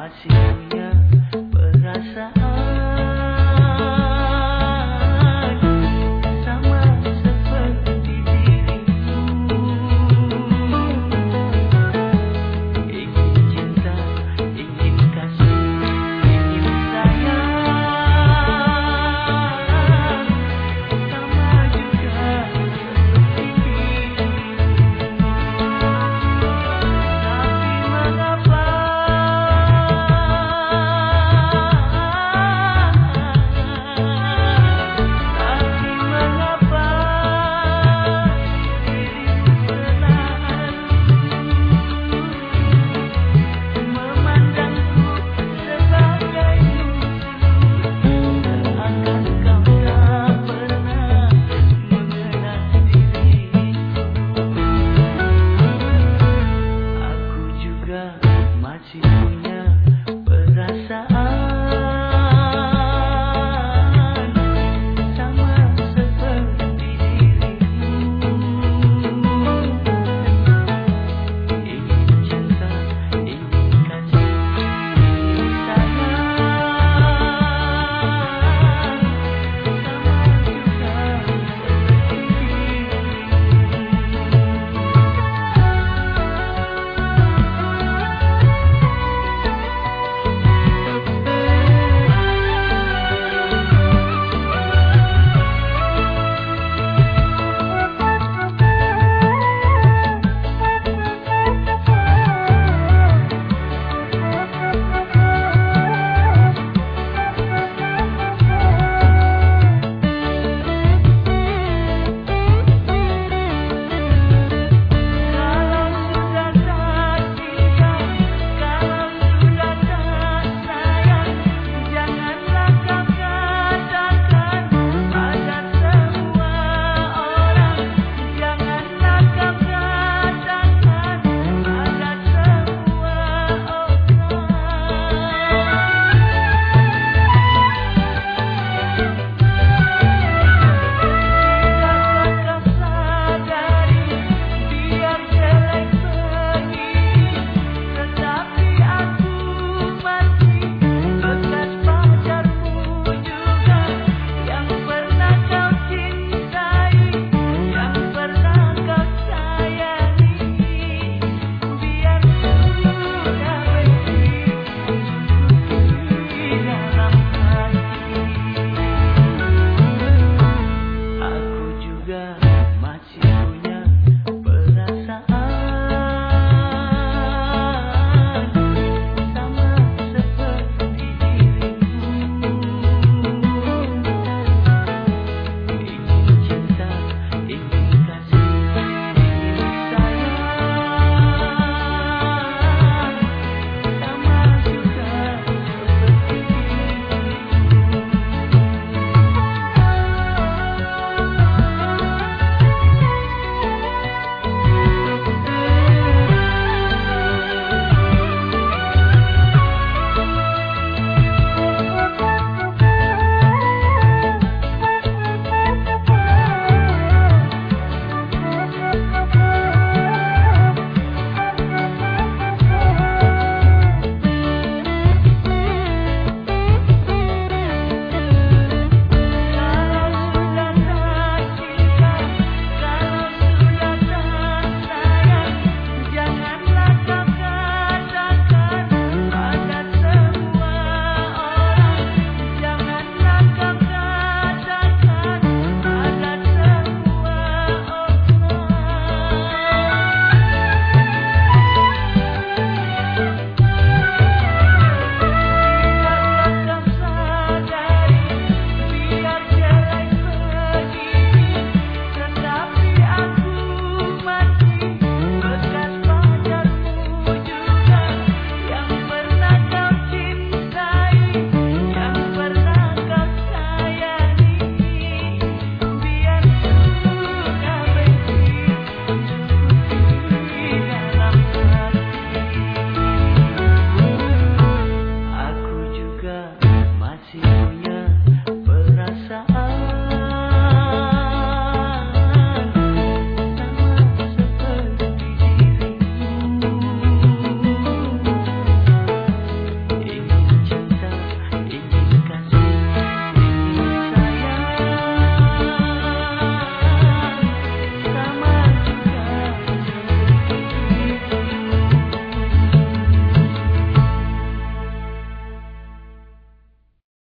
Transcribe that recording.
Bate.